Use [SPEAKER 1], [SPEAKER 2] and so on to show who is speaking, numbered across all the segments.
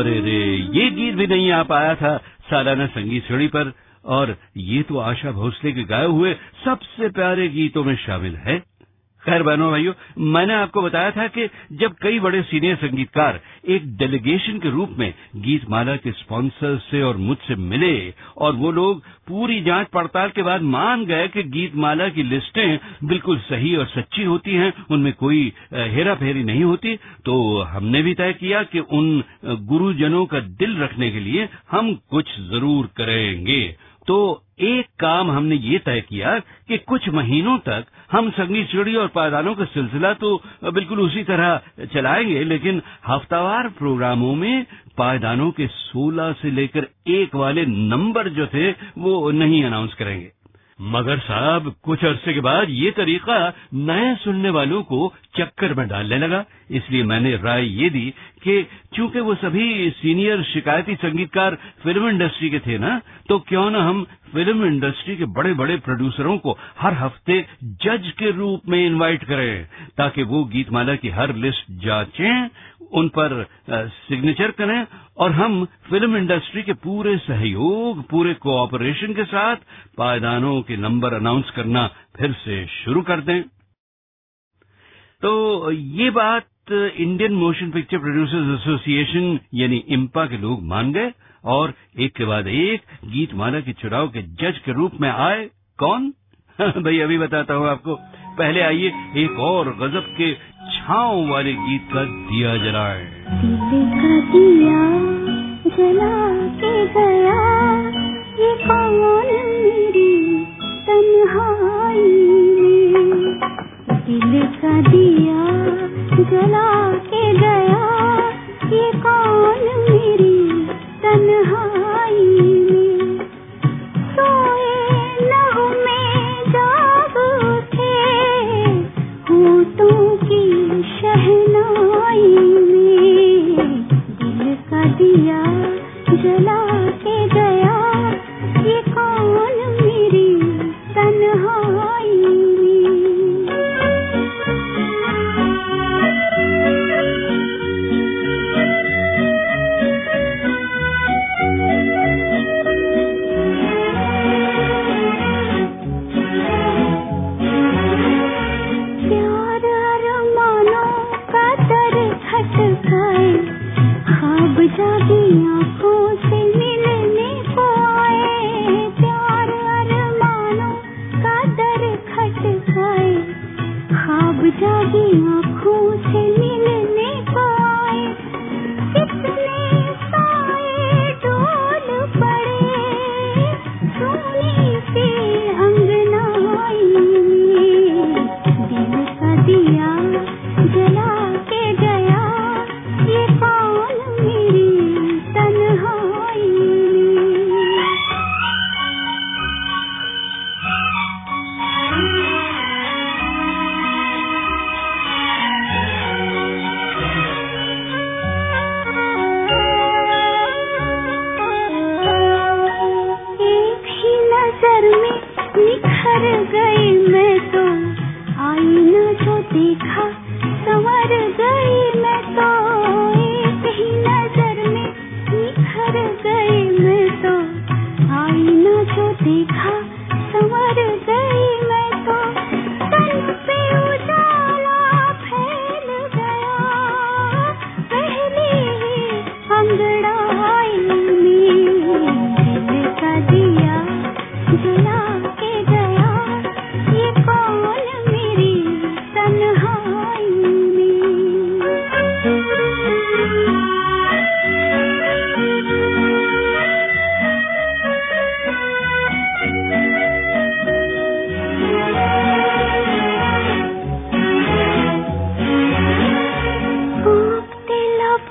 [SPEAKER 1] अरे रे ये गीत भी नहीं आ पाया था सालाना संगीत श्रेणी पर। और ये तो आशा भोसले के गाए हुए सबसे प्यारे गीतों में शामिल है। खैर बहनों भाइयों, मैंने आपको बताया था कि जब कई बड़े सीनियर संगीतकार एक डेलीगेशन के रूप में गीतमाला के स्पॉन्सर से और मुझसे मिले और वो लोग पूरी जाँच पड़ताल के बाद मान गए कि गीतमाला की लिस्टें बिल्कुल सही और सच्ची होती हैं, उनमें कोई हेरा फेरी नहीं होती तो हमने भी तय किया कि उन गुरुजनों का दिल रखने के लिए हम कुछ ज़रूर करेंगे। तो एक काम हमने ये तय किया कि कुछ महीनों तक हम संगीत श्रेणी और पायदानों का सिलसिला तो बिल्कुल उसी तरह चलाएँगे, लेकिन हफ्तावार प्रोग्रामों में पायदानों के 16 से लेकर एक वाले नंबर जो थे वो नहीं अनाउंस करेंगे। मगर साहब, कुछ अरसे के बाद ये तरीका नए सुनने वालों को चक्कर में डालने लगा, इसलिए मैंने राय ये दी कि चूँकि वो सभी सीनियर शिकायती संगीतकार फ़िल्म इंडस्ट्री के थे ना तो क्यों ना हम फ़िल्म इंडस्ट्री के बड़े बड़े प्रोड्यूसरों को हर हफ़्ते जज के रूप में इनवाइट करें, ताकि वो गीतमाला की हर लिस्ट जांचें, उन पर सिग्नेचर करें, और हम फ़िल्म इंडस्ट्री के पूरे सहयोग, पूरे कोऑपरेशन के साथ पायदानों के नंबर अनाउंस करना फिर से शुरू कर दें। तो ये बात Indian motion picture producers association यानी इम्पा के लोग मान गए, और एक के बाद एक गीतमाला के चुनाव के जज के रूप में आए। कौन? भाई, अभी बताता हूँ आपको। पहले आइए एक और गजब के छाव वाले गीत का दिया जलाए।
[SPEAKER 2] जला कौन मेरी तन्हाई? दिल का दिया जला के गया ये कौन मेरी तन्हाई जो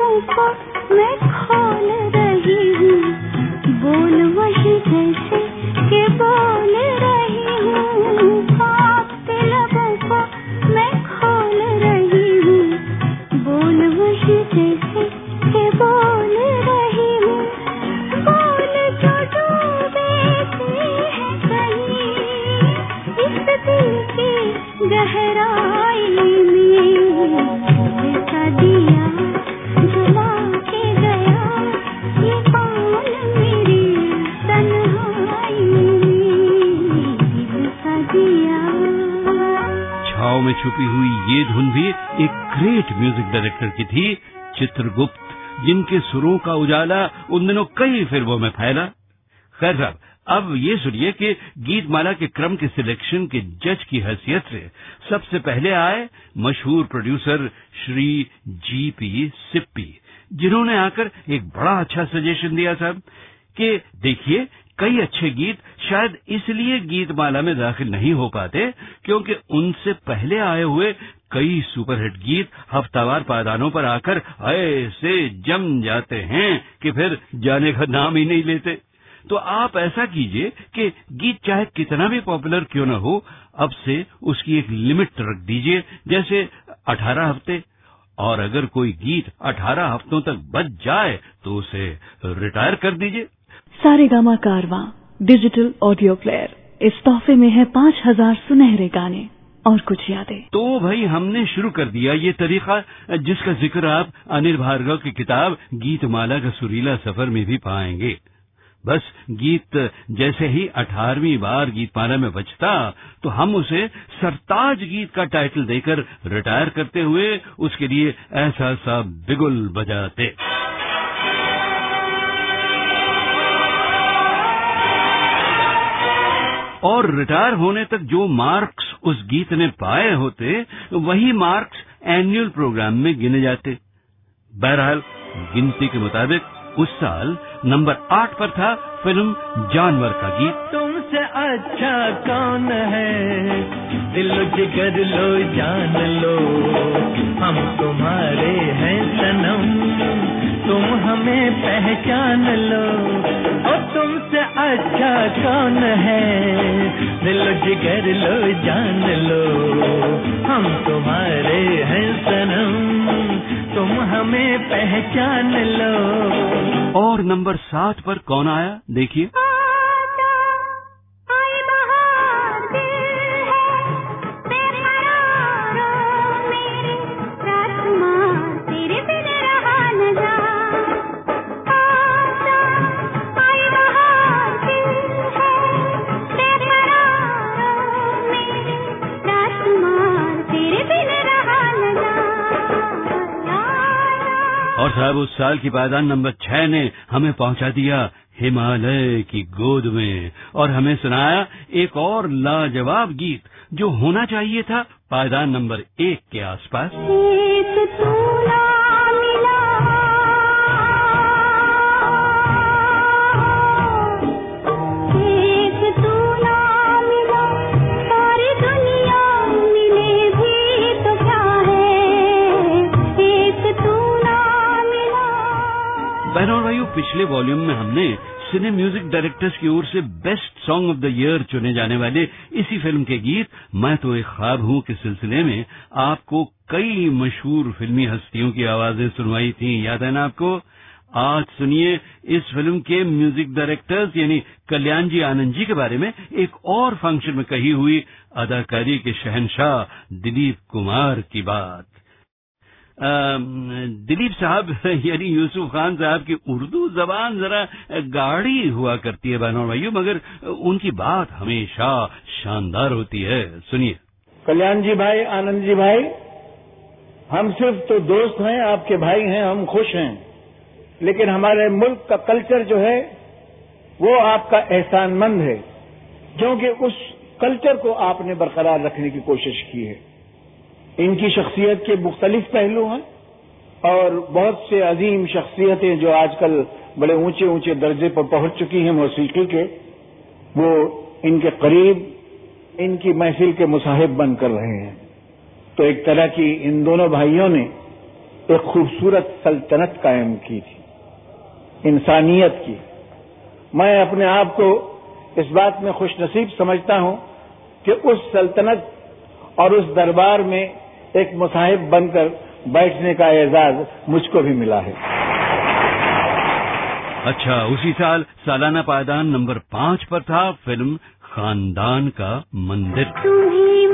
[SPEAKER 2] मैं खोल रही हूँ। बोल वही जैसे के बोल रही हूँ।
[SPEAKER 1] छुपी हुई ये धुन भी एक ग्रेट म्यूज़िक डायरेक्टर की थी, चित्रगुप्त, जिनके सुरों का उजाला उन दिनों कई फ़िल्मों में फैला। खैर साहब, अब ये सुनिए कि गीतमाला के क्रम के सिलेक्शन के जज की हैसियत से सबसे पहले आए मशहूर producer Shri G P Sippy जिन्होंने आकर एक बड़ा अच्छा सजेशन दिया साहब कि देखिए कई अच्छे गीत शायद इसलिए गीतमाला में दाखिल नहीं हो पाते क्योंकि उनसे पहले आए हुए कई सुपरहिट गीत हफ्तावार पायदानों पर आकर ऐसे जम जाते हैं कि फिर जाने का नाम ही नहीं लेते। तो आप ऐसा कीजिए कि गीत चाहे कितना भी पॉपुलर क्यों न हो, अब से उसकी एक लिमिट रख दीजिए, जैसे 18 हफ़्ते। और अगर कोई गीत 18 हफ्तों तक बच जाए तो उसे रिटायर कर दीजिए।
[SPEAKER 3] सारे गामा कारवा डिजिटल ऑडियो प्लेयर इस तोहफे में है पाँच हज़ार सुनहरे गाने और कुछ यादें।
[SPEAKER 1] तो भाई हमने शुरू कर दिया ये तरीका, जिसका ज़िक्र आप अनिल भार्गव की किताब गीतमाला का सुरीला सफ़र में भी पाएँगे। बस गीत जैसे ही अठारहवीं बार गीतमाला में बचता तो हम उसे सरताज गीत का टाइटल देकर रिटायर करते हुए उसके लिए ऐसा सा बिगुल बजाते। और रिटायर होने तक जो मार्क्स उस गीत ने पाए होते, वही मार्क्स एनुअल प्रोग्राम में गिने जाते। बहरहाल, गिनती के मुताबिक उस साल नंबर आठ पर था फ़िल्म जानवर का गीत।
[SPEAKER 4] तुमसे अच्छा कौन है? दिल जिगर लो, जान लो, हम तुम्हारे हैं सनम। तुम हमें पहचान लो, और तुमसे अच्छा कौन है? दिल जिगर लो, जान लो, हम तुम्हारे हैं सनम। तुम हमें पहचान लो।
[SPEAKER 1] और नंबर सात पर कौन आया? देखिए। साहब उस साल की पायदान नंबर छह ने हमें पहुँचा दिया हिमालय की गोद में। और हमें सुनाया एक और लाजवाब गीत जो होना चाहिए था पायदान नंबर एक के आसपास। बहनों पिछले वॉल्यूम में हमने सिने म्यूज़िक डायरेक्टर्स की ओर से best song of the year चुने जाने वाले इसी फ़िल्म के गीत, मैं तो एक ख्वाब हूँ के सिलसिले में आपको कई मशहूर फिल्मी हस्तियों की आवाज़ें सुनवाई थी। याद है ना आपको? आज सुनिए इस फ़िल्म के म्यूज़िक डायरेक्टर्स, यानी कल्याण जी आनंद जी के बारे में एक और फ़ंक्शन में कही हुई अदाकारी के शहनशाह दिलीप कुमार की बात। दिलीप साहब, यानी यूसुफ खान साहब की उर्दू जबान जरा गाढ़ी हुआ करती है बहनों भाइयों, मगर उनकी बात हमेशा शानदार होती है। सुनिए।
[SPEAKER 5] कल्याण जी भाई, आनंद जी भाई, हम सिर्फ़ तो दोस्त हैं, आपके भाई हैं, हम खुश हैं। लेकिन हमारे मुल्क का कल्चर जो है, वो आपका एहसानमंद है, क्योंकि उस कल्चर को आपने बरकरार रखने की कोशिश की है। इनकी शख्सियत के मुख्तलिफ़ पहलू हैं और बहुत से अजीम शख्सियतें जो आजकल बड़े ऊँचे ऊँचे दर्जे पर पहुँच चुकी हैं मौसीकी के, वो इनके करीब इनकी महफिल के मुसाहिब बन कर रहे हैं। तो एक तरह की इन दोनों भाइयों ने एक खूबसूरत सल्तनत कायम की थी, इंसानियत की। मैं अपने आप को इस बात में खुशनसीब समझता हूँ कि उस सल्तनत और उस दरबार में एक मुसाहिब बनकर बैठने का एजाज मुझको भी मिला है।
[SPEAKER 1] अच्छा उसी साल सालाना पायदान नंबर पाँच पर था फ़िल्म खानदान का मंदिर।
[SPEAKER 2] तुम्ही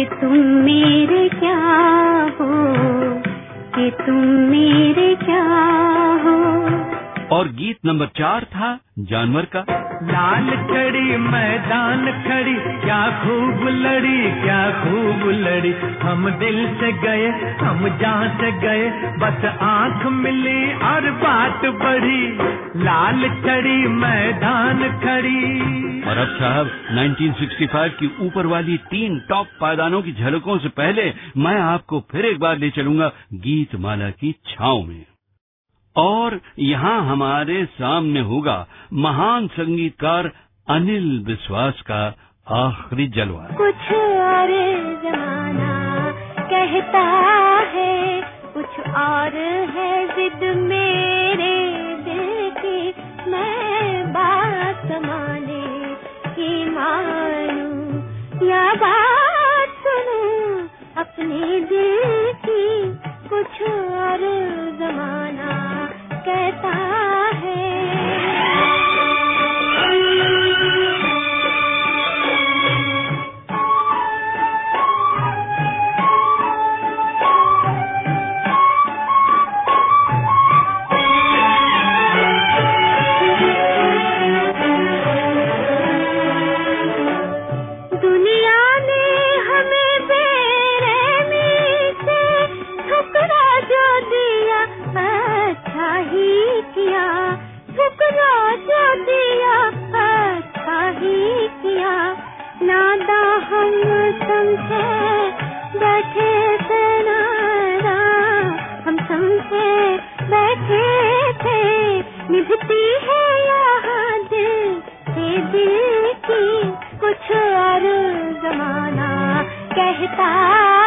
[SPEAKER 2] कि तुम मेरे क्या हो? कि तुम मेरे क्या
[SPEAKER 1] और गीत नंबर चार था जानवर का।
[SPEAKER 4] लाल खड़ी मैदान खड़ी क्या खूब लड़ी क्या खूब लड़ी। हम दिल से गए हम जहाँ से गए बस आँख मिली और बात बढ़ी। लाल खड़ी मैदान खड़ी।
[SPEAKER 1] और अब साहब 1965 की ऊपर वाली तीन टॉप पायदानों की झलकों से पहले मैं आपको फिर एक बार ले चलूँगा गीत माला की छाव में। और यहाँ हमारे सामने होगा महान संगीतकार अनिल विश्वास का आखिरी जलवा
[SPEAKER 2] कुछ और जमाना कहता है, कुछ और है जिद मेरे दिल की। मैं बात माने की मानू या बात सुनू अपने दिल की। कुछ और जमाना कहता कहता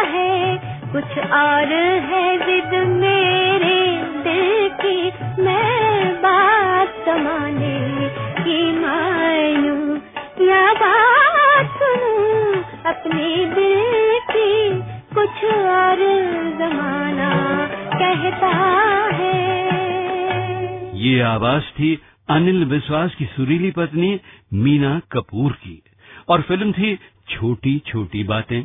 [SPEAKER 2] है, कुछ और है जिद मेरे दिल की, मैं बात समाने की मानू या बात सुनूं, अपने दिल की कुछ और जमाना कहता है।
[SPEAKER 1] ये आवाज़ थी अनिल विश्वास की सुरीली पत्नी मीना कपूर की, और फ़िल्म थी छोटी छोटी बातें।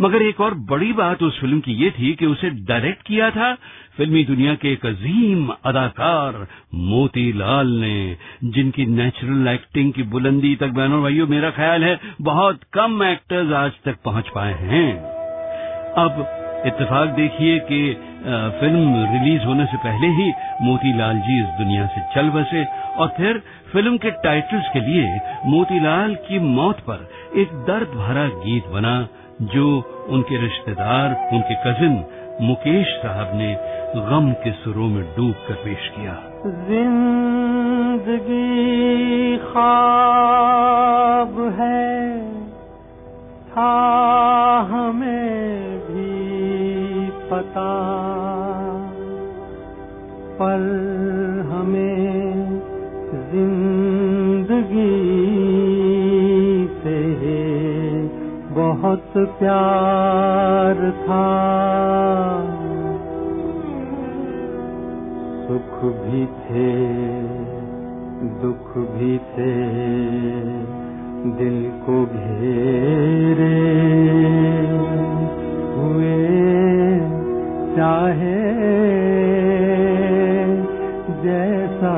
[SPEAKER 1] मगर एक और बड़ी बात उस फ़िल्म की ये थी कि उसे डायरेक्ट किया था फिल्मी दुनिया के एक अजीम अदाकार मोतीलाल ने, जिनकी नेचुरल एक्टिंग की बुलंदी तक बहनों भाइयों, मेरा ख्याल है बहुत कम एक्टर्स आज तक पहुँच पाए हैं। अब इत्तेफाक देखिए कि फ़िल्म रिलीज़ होने से पहले ही मोतीलाल जी इस दुनिया से चल बसे और फिर फ़िल्म के टाइटल्स के लिए मोतीलाल की मौत पर एक दर्द भरा गीत बना जो उनके रिश्तेदार, उनके कजिन मुकेश साहब ने गम के सुरों में डूब कर पेश किया।
[SPEAKER 4] ज़िंदगी ख्वाब है, था हमें भी पता पर हमें ज़िंदगी बहुत प्यार था। सुख भी थे दुख भी थे दिल को घेरे। हुए चाहे जैसा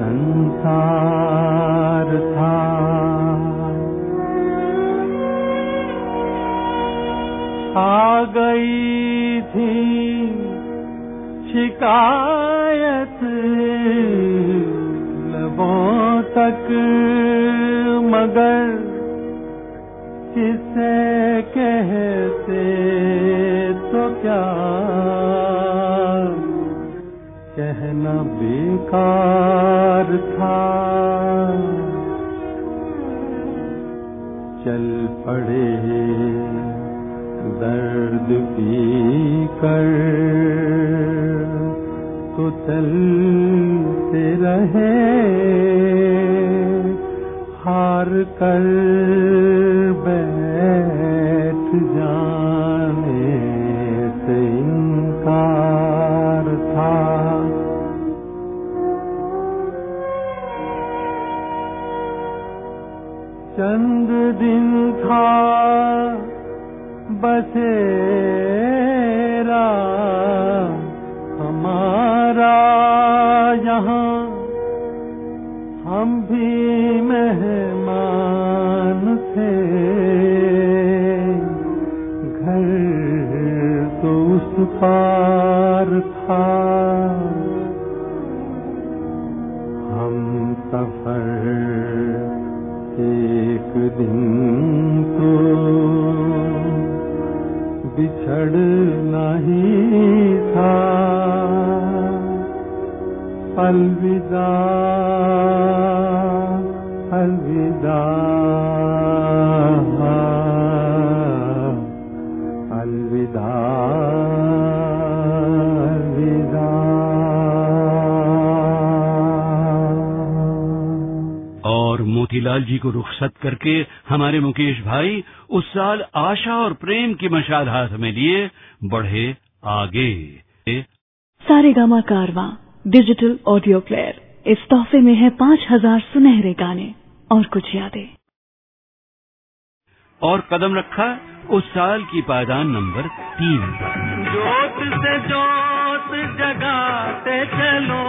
[SPEAKER 4] संसार शिकायत लबों तक, मगर किसे कहते तो क्या? कहना बेकार था। चल पड़े दर्द पी कर तो चलते रहे। हार कर बैठ जाने से इनकार था। चंद दिन था बसेरा भी मेहमान थे। घर तो उस पार था। हम सफ़र एक दिन तो बिछड़ना ही था। अलविदा
[SPEAKER 1] मोतीलाल जी को रुखसत करके हमारे मुकेश भाई उस साल आशा और प्रेम की मशाल हाथ में लिए बढ़े आगे।
[SPEAKER 3] सारे गामा कारवा डिजिटल ऑडियो प्लेयर इस तोहफे में है पाँच हज़ार सुनहरे गाने। और कुछ यादें।
[SPEAKER 1] और कदम रखा उस साल की पायदान नंबर तीन।
[SPEAKER 4] जोत से जोत जगाते चलो।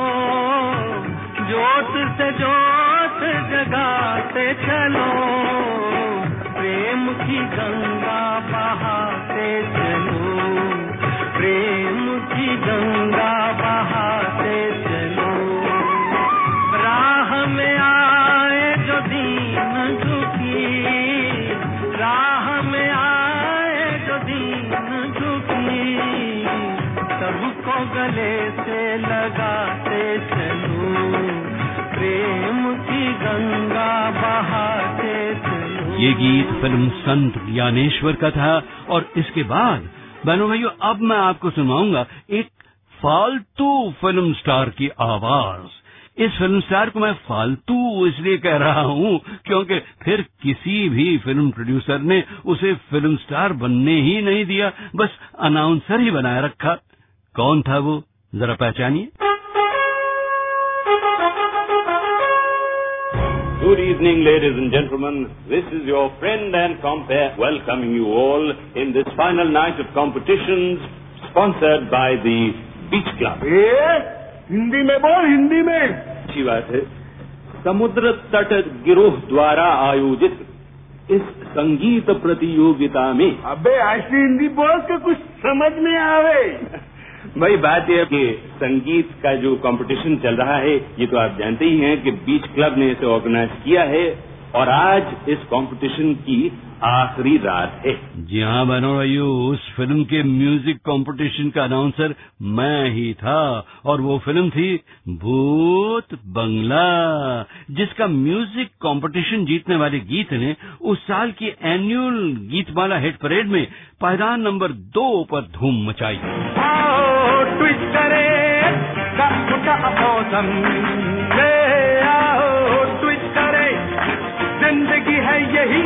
[SPEAKER 4] जोत से जोत जगाते चलो। प्रेम की गंगा बहाते चलो। प्रेम की गंगा सबको गले से लगाते चलो। प्रेम की गंगा बहाते चलो।
[SPEAKER 1] ये गीत फ़िल्म संत ज्ञानेश्वर का था और इसके बाद, बहनों भाइयों, अब मैं आपको सुनाऊँगा एक फालतू फ़िल्म स्टार की आवाज़। इस फ़िल्म स्टार को मैं फालतू इसलिए कह रहा हूँ क्योंकि फिर किसी भी फ़िल्म प्रोड्यूसर ने उसे फ़िल्म स्टार बनने ही नहीं दिया, बस अनाउंसर ही बनाए रखा। कौन था वो जरा पहचानिए
[SPEAKER 6] Good evening, ladies and gentlemen. This is your friend and compare welcoming you all in this final night of competitions sponsored by the Beach Club.
[SPEAKER 5] Hindi में बोल हिंदी में
[SPEAKER 6] अच्छी बात है समुद्र तट गिरोह द्वारा आयोजित इस संगीत प्रतियोगिता में
[SPEAKER 5] अबे ऐसी हिंदी बोल के कुछ समझ में आवे
[SPEAKER 6] भाई बात यह कि संगीत का जो कॉम्पिटिशन चल रहा है, ये तो आप जानते ही हैं कि बीच क्लब ने इसे ऑर्गेनाइज किया है। और आज इस कंपटीशन की आखिरी रात है।
[SPEAKER 1] जी हाँ बहनों भाइयों उस फ़िल्म के म्यूज़िक कंपटीशन का अनाउंसर मैं ही था और वो फ़िल्म थी भूत बंगला जिसका म्यूज़िक कंपटीशन जीतने वाले गीत ने उस साल की एनुअल गीतमाला हिट परेड में पायदान नंबर दो पर धूम मचाई।
[SPEAKER 4] आओ ट्विस्ट करे कप का मौसम? ले आओ है।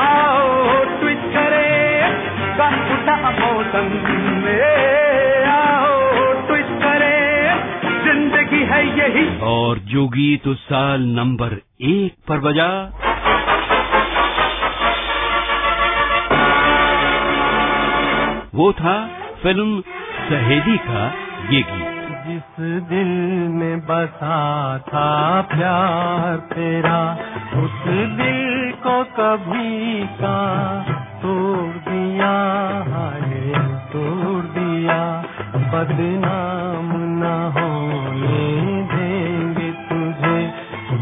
[SPEAKER 4] आओ ट्विस्ट करे कप का मौसम ले आओ ट्विस्ट करे ज़िंदगी है यही।
[SPEAKER 1] और जो गीत उस साल नंबर एक पर बजा। वो था फ़िल्म सहेली का ये गीत।
[SPEAKER 4] जिस दिल में बसा था प्यार तेरा उस दिल को कभी का तोड़ दिया हाय तोड़ दिया। बदनाम न होने देंगे तुझे,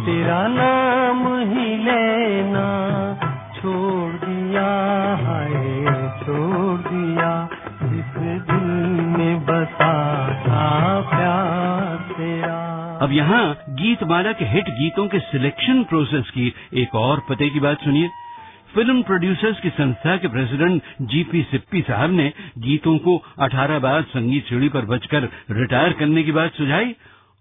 [SPEAKER 4] तेरा नाम ही लेना छोड़ दिया हाय छोड़ दिया। जिस दिल में बसा था प्यार तेरा।
[SPEAKER 1] अब यहाँ गीतमाला के हिट गीतों के सिलेक्शन प्रोसेस की एक और पते की बात सुनिए। फ़िल्म प्रोड्यूसर्स की संस्था के प्रेसिडेंट जीपी सिप्पी साहब ने गीतों को 18 बार संगीत सीढ़ी पर बजकर रिटायर करने की बात सुझाई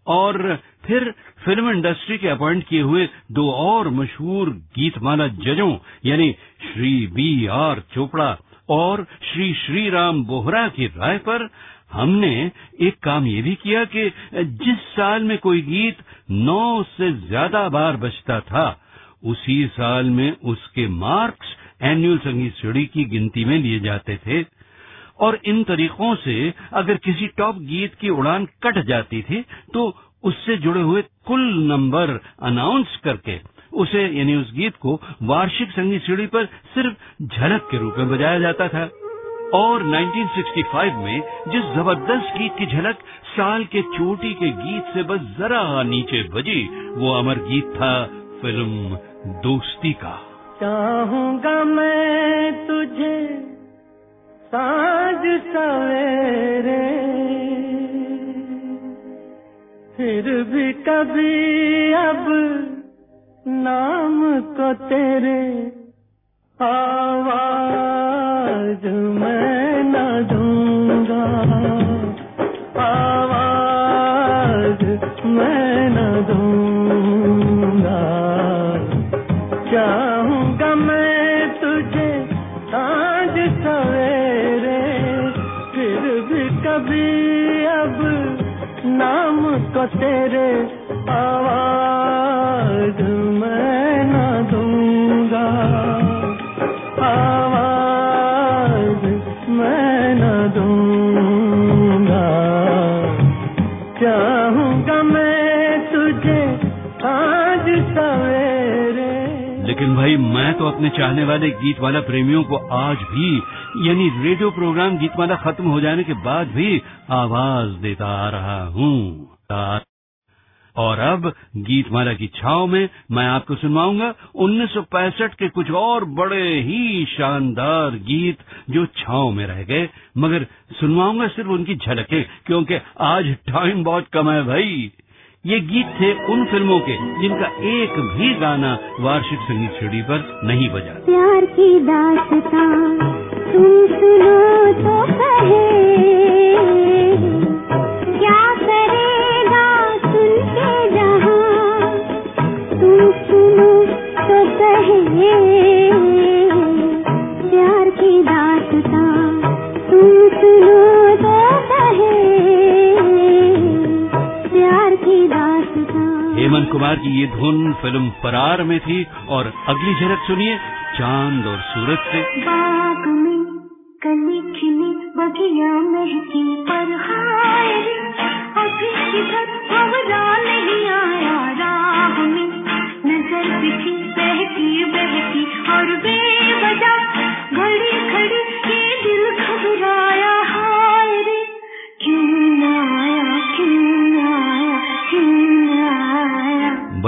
[SPEAKER 1] और फिर फ़िल्म इंडस्ट्री के अपॉइंट किए हुए दो और मशहूर गीतमाला जजों, यानी श्री बी आर चोपड़ा और श्री श्री राम बोहरा की राय पर हमने एक काम ये भी किया कि जिस साल में कोई गीत नौ से ज़्यादा बार बजता था, उसी साल में उसके मार्क्स एनुअल संगीत सीढ़ी की गिनती में लिए जाते थे। और इन तरीकों से अगर किसी टॉप गीत की उड़ान कट जाती थी तो उससे जुड़े हुए कुल नंबर अनाउंस करके उसे यानी उस गीत को वार्षिक संगीत सीढ़ी पर सिर्फ़ झलक के रूप में बजाया जाता था। और 1965 में जिस ज़बरदस्त गीत की झलक साल के चोटी के गीत से बस जरा नीचे बजी, वो अमर गीत था फ़िल्म दोस्ती का।
[SPEAKER 4] चाहूँगा मैं तुझे साँझ सवेरे। फिर भी कभी अब नाम को तेरे आवाज़
[SPEAKER 1] अपने चाहने वाले गीत वाला प्रेमियों को आज भी, यानी रेडियो प्रोग्राम गीतमाला खत्म हो जाने के बाद भी आवाज़ देता आ रहा हूँ। और अब गीतमाला की छाव में मैं आपको सुनवाऊँगा 1965 के कुछ और बड़े ही शानदार गीत जो छाव में रह गए, मगर सुनवाऊँगा सिर्फ़ उनकी झलकें, क्योंकि आज टाइम बहुत कम है भाई। ये गीत थे उन फ़िल्मों के जिनका एक भी गाना वार्षिक संगीत सीढ़ी पर नहीं बजा।
[SPEAKER 2] प्यार की दास्तां तो कहे।
[SPEAKER 1] हेमंत कुमार की ये धुन फ़िल्म फरार में थी और अगली झलक सुनिए, चाँद और सूरज से।
[SPEAKER 2] बाग में कली खिली बगिया महकी पर हाय, अभी किधर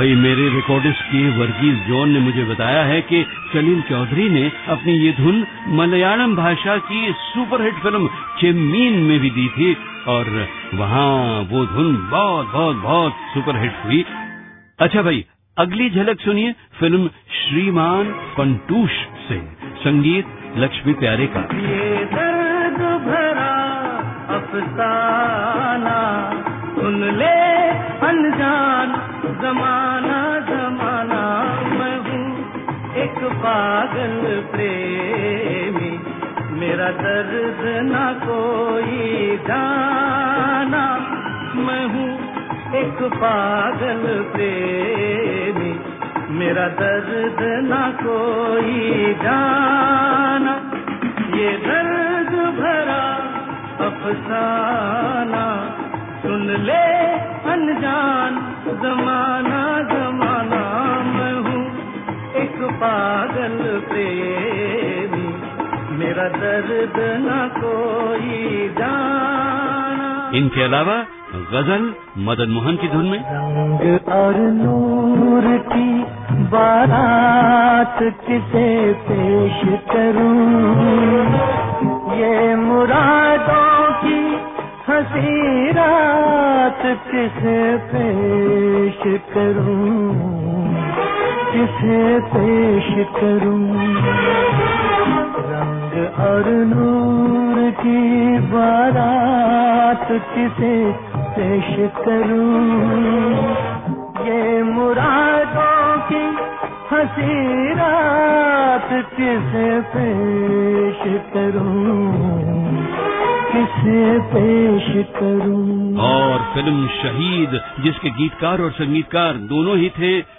[SPEAKER 1] भाई, मेरे रिकॉर्डिस्ट के वर्गीज जॉन ने मुझे बताया है कि सलीम चौधरी ने अपनी ये धुन मलयालम भाषा की सुपरहिट फ़िल्म चेम्मीन में भी दी थी और वहाँ वो धुन बहुत बहुत बहुत सुपरहिट हुई। अच्छा भाई, अगली झलक सुनिए फ़िल्म श्रीमान पंटूश से, संगीत लक्ष्मी प्यारे का।
[SPEAKER 4] ये दर्द भरा अफसाना, सुन ले अनजान जमाना। पागल प्रेमी, मेरा दर्द ना कोई जाना मैं हूँ एक पागल प्रेमी, मेरा दर्द ना कोई जाना ये दर्द भरा अफसाना, सुन ले अनजान, जमाना जमाना। पागल प्रेमी मेरा दर्द न कोई जाना।
[SPEAKER 1] इनके अलावा गज़ल मदन मोहन की धुन में।
[SPEAKER 4] रंग और नूर की बारात किसे पेश करूँ? ये मुरादों की हँसी रात किसे पेश करूँ? किसे पेश करूँ? रंग और नूर की बारात किसे पेश करूँ? ये मुरादों की हँसी रात किसे पेश करूँ? किसे पेश करूँ?
[SPEAKER 1] और फ़िल्म शहीद, जिसके गीतकार और संगीतकार दोनों ही थे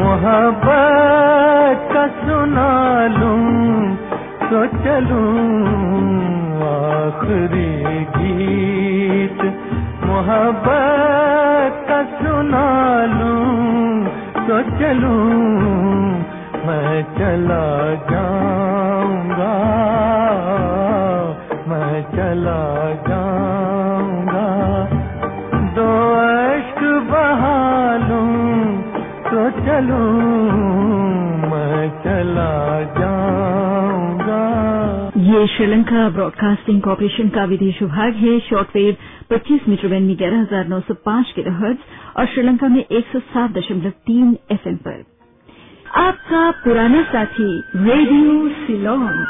[SPEAKER 4] मोहब्बत का सुना लूँ तो चलूँ आखिरी गीत। मोहब्बत का सुना लूँ तो चलूँ, मैं चला जाऊँगा, मैं चला चलूँ मैं चला जाऊँगा।
[SPEAKER 3] ये श्रीलंका ब्रॉडकास्टिंग कॉरपोरेशन का विदेश विभाग है। शॉर्टवेव 25 मीटर बैंड में ग्यारह हज़ार नौ सौ पाँच के रहर्ज और श्रीलंका में एक सौ सात दशमलव तीन एफएम पर। आपका पुराना साथी रेडियो सिलोन।